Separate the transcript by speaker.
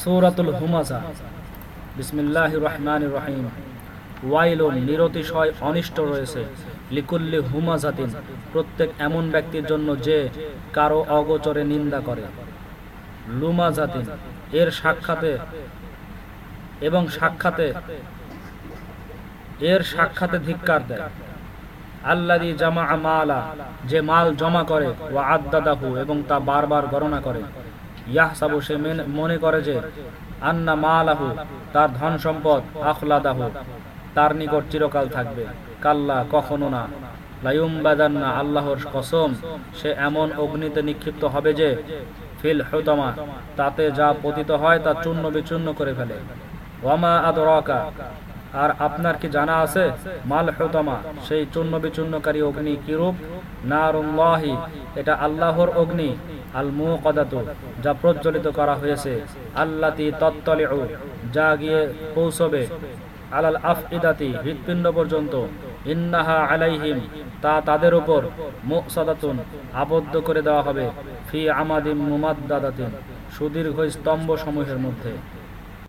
Speaker 1: সৌরাতুল হুমাজা বিসমিল্লাহ রহমান রহিম। ওয়াইলুন নিরতিশয় অনিষ্ট রয়েছে। লিকুল্লি হুমাজাতিন, প্রত্যেক এমন ব্যক্তির জন্য যে কারও অগোচরে নিন্দা করে। লুমাজাতিন, এর সাক্ষাতে এবং সাক্ষাতে, এর সাক্ষাতে ধিক্কার দেয়। আল্লাদি জামা মালা, যে মাল জমা করে ও আদাদাহু এবং তা বারবার গণনা করে। ইয়াহসাবু সে মনে করে যে, আন্না মালাহু, তার ধন সম্পদ আখলাদাহু, তার নিকট চিরকাল থাকবে। কাল্লা, কখনো না। লায়ুম বাদান্না আল্লাহর কসম, সে এমন অগ্নিতে নিক্ষিপ্ত হবে যে, ফিল হুতমা, তাতে যা পতিত হয় তা চূর্ণ বিচূর্ণ করে ফেলে। ওয়ামা আদরাকা, আর আপনার কি জানা আছে? মাল হুতমা, সেই চূর্ণ বিচূর্ণকারী অগ্নি কিরূপ? নারুল্লাহি, এটা আল্লাহর অগ্নি। আল মুকদাতু যা প্রজ্বলিত করা হয়েছে, আল্লাতি তত্তলিউ, যা গিয়ে পৌঁছবে, আলাল আফইদাতি, হৃৎপিণ্ড পর্যন্ত, ইন্নাহা আলাইহিম, তা তাদের উপর মুসাদাতুন আবদ্ধ করে দেওয়া হবে, ফি আমাদিম মুমাদ্দাদাতিন, সুদীর্ঘ স্তম্ভ সমূহের মধ্যে।